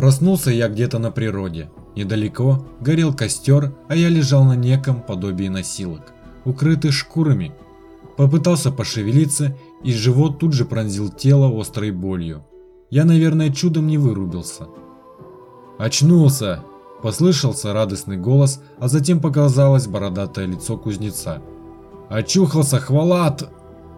Проснулся я где-то на природе. Недалеко горел костер, а я лежал на неком подобии носилок, укрытых шкурами. Попытался пошевелиться, и живот тут же пронзил тело острой болью. Я, наверное, чудом не вырубился. «Очнулся!» – послышался радостный голос, а затем показалось бородатое лицо кузнеца. «Очухался, хвалат!»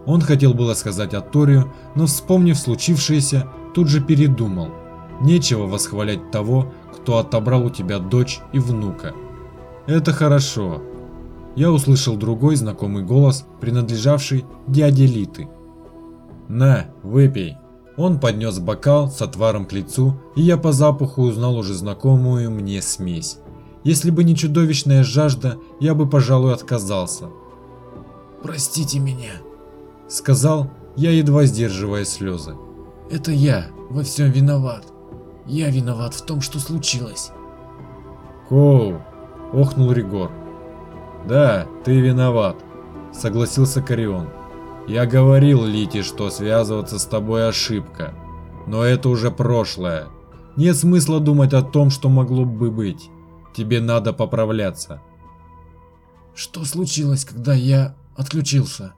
Он хотел было сказать Аторию, но вспомнив случившееся, тут же передумал. Нечего восхвалять того, кто отобрал у тебя дочь и внука. Это хорошо. Я услышал другой знакомый голос, принадлежавший дяде Литы. На, выпей. Он поднес бокал с отваром к лицу, и я по запаху узнал уже знакомую мне смесь. Если бы не чудовищная жажда, я бы, пожалуй, отказался. «Простите меня», — сказал я, едва сдерживая слезы. «Это я во всем виноват. Я виноват в том, что случилось». «Коу», — охнул Ригор. «Да, ты виноват», — согласился Карион. Я говорил Лите, что связываться с тобой ошибка. Но это уже прошлое. Нет смысла думать о том, что могло бы быть. Тебе надо поправляться. Что случилось, когда я отключился?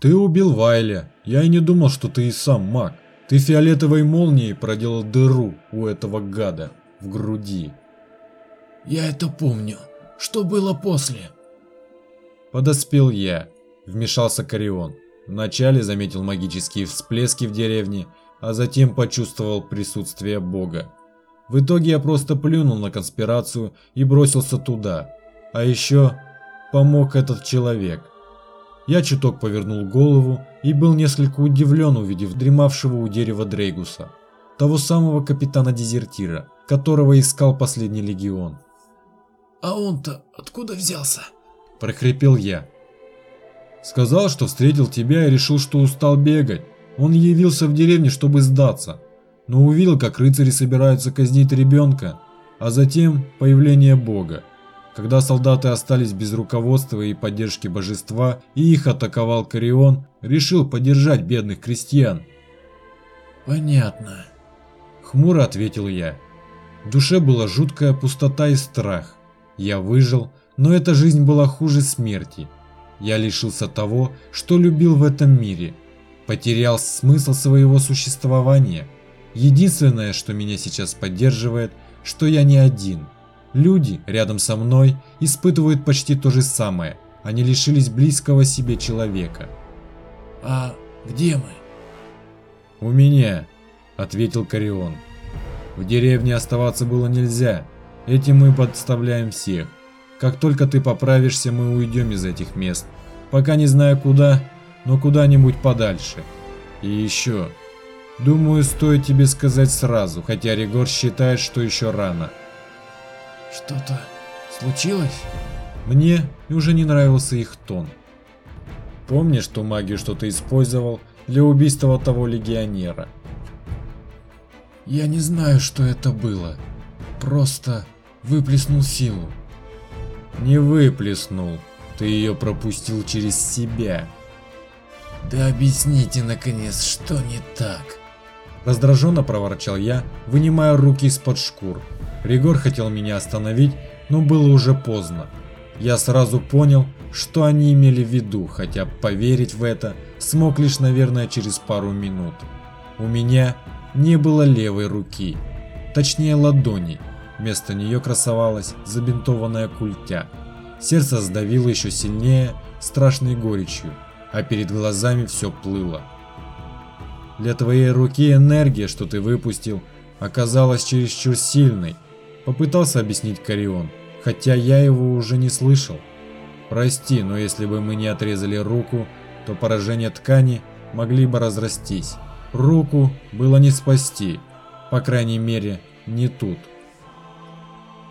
Ты убил Вайля. Я и не думал, что ты и сам маг. Ты фиолетовой молнией проделал дыру у этого гада в груди. Я это помню. Что было после? Подоспел я. Вмешался Карион. Вначале заметил магические всплески в деревне, а затем почувствовал присутствие Бога. В итоге я просто плюнул на конспирацию и бросился туда. А еще помог этот человек. Я чуток повернул голову и был несколько удивлен, увидев дремавшего у дерева Дрейгуса. Того самого капитана-дезертира, которого искал последний легион. «А он-то откуда взялся?» – прохрипел я. Сказал, что встретил тебя и решил, что устал бегать. Он явился в деревню, чтобы сдаться, но увидел, как рыцари собираются казнить ребенка, а затем появление Бога. Когда солдаты остались без руководства и поддержки божества, и их атаковал Корион, решил поддержать бедных крестьян. «Понятно», — хмуро ответил я. В душе была жуткая пустота и страх. Я выжил, но эта жизнь была хуже смерти. Я лишился того, что любил в этом мире. Потерял смысл своего существования. Единственное, что меня сейчас поддерживает, что я не один. Люди рядом со мной испытывают почти то же самое. Они лишились близкого себе человека. «А где мы?» «У меня», — ответил Карион. «В деревне оставаться было нельзя. Этим мы подставляем всех. Как только ты поправишься, мы уйдем из этих мест. Пока не знаю куда, но куда-нибудь подальше. И еще. Думаю, стоит тебе сказать сразу, хотя Ригор считает, что еще рано. Что-то случилось? Мне уже не нравился их тон. Помнишь ту магию, что ты использовал для убийства того легионера? Я не знаю, что это было. Просто выплеснул силу. Не выплеснул. Ты ее пропустил через себя. Да объясните наконец, что не так. Раздраженно проворчал я, вынимая руки из-под шкур. Ригор хотел меня остановить, но было уже поздно. Я сразу понял, что они имели в виду, хотя поверить в это смог лишь, наверное, через пару минут. У меня не было левой руки, точнее ладони, Вместо нее красовалась забинтованная культя. Сердце сдавило еще сильнее, страшной горечью, а перед глазами все плыло. Для твоей руки энергия, что ты выпустил, оказалась чересчур сильной, попытался объяснить Карион, хотя я его уже не слышал. Прости, но если бы мы не отрезали руку, то поражение ткани могли бы разрастись. Руку было не спасти, по крайней мере, не тут.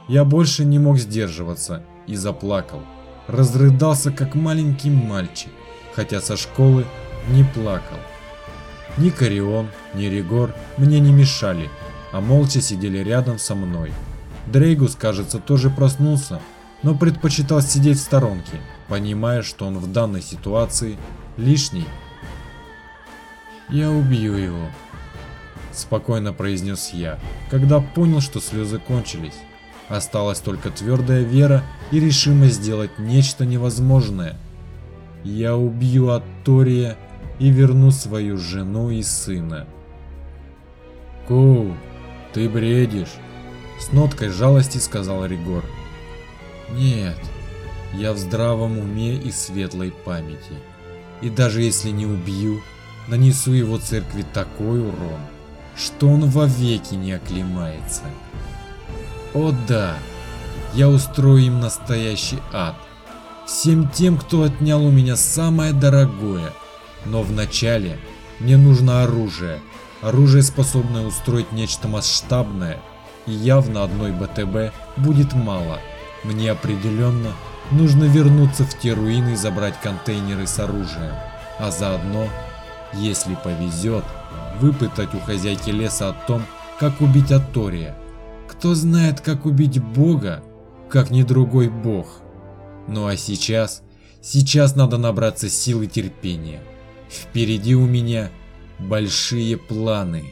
Я больше не мог сдерживаться и заплакал. Разрыдался, как маленький мальчик, хотя со школы не плакал. Ни Карион, ни Ригор мне не мешали, а молча сидели рядом со мной. Дрейгус, кажется, тоже проснулся, но предпочитал сидеть в сторонке, понимая, что он в данной ситуации лишний. «Я убью его», спокойно произнес я, когда понял, что слезы кончились. Осталась только твердая вера и решимость сделать нечто невозможное. Я убью Аттория и верну свою жену и сына. Ку, ты бредишь, с ноткой жалости сказал Ригор. Нет, я в здравом уме и светлой памяти. И даже если не убью, нанесу его церкви такой урон, что он вовеки не оклемается. О да, я устрою им настоящий ад. Всем тем, кто отнял у меня самое дорогое. Но вначале мне нужно оружие. Оружие, способное устроить нечто масштабное. И явно одной БТБ будет мало. Мне определенно нужно вернуться в те руины и забрать контейнеры с оружием. А заодно, если повезет, выпытать у хозяйки леса о том, как убить Атория. Кто знает, как убить Бога, как не другой Бог. Ну а сейчас, сейчас надо набраться сил и терпения. Впереди у меня большие планы.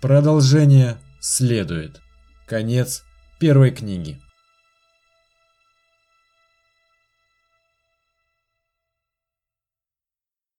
Продолжение следует. Конец первой книги.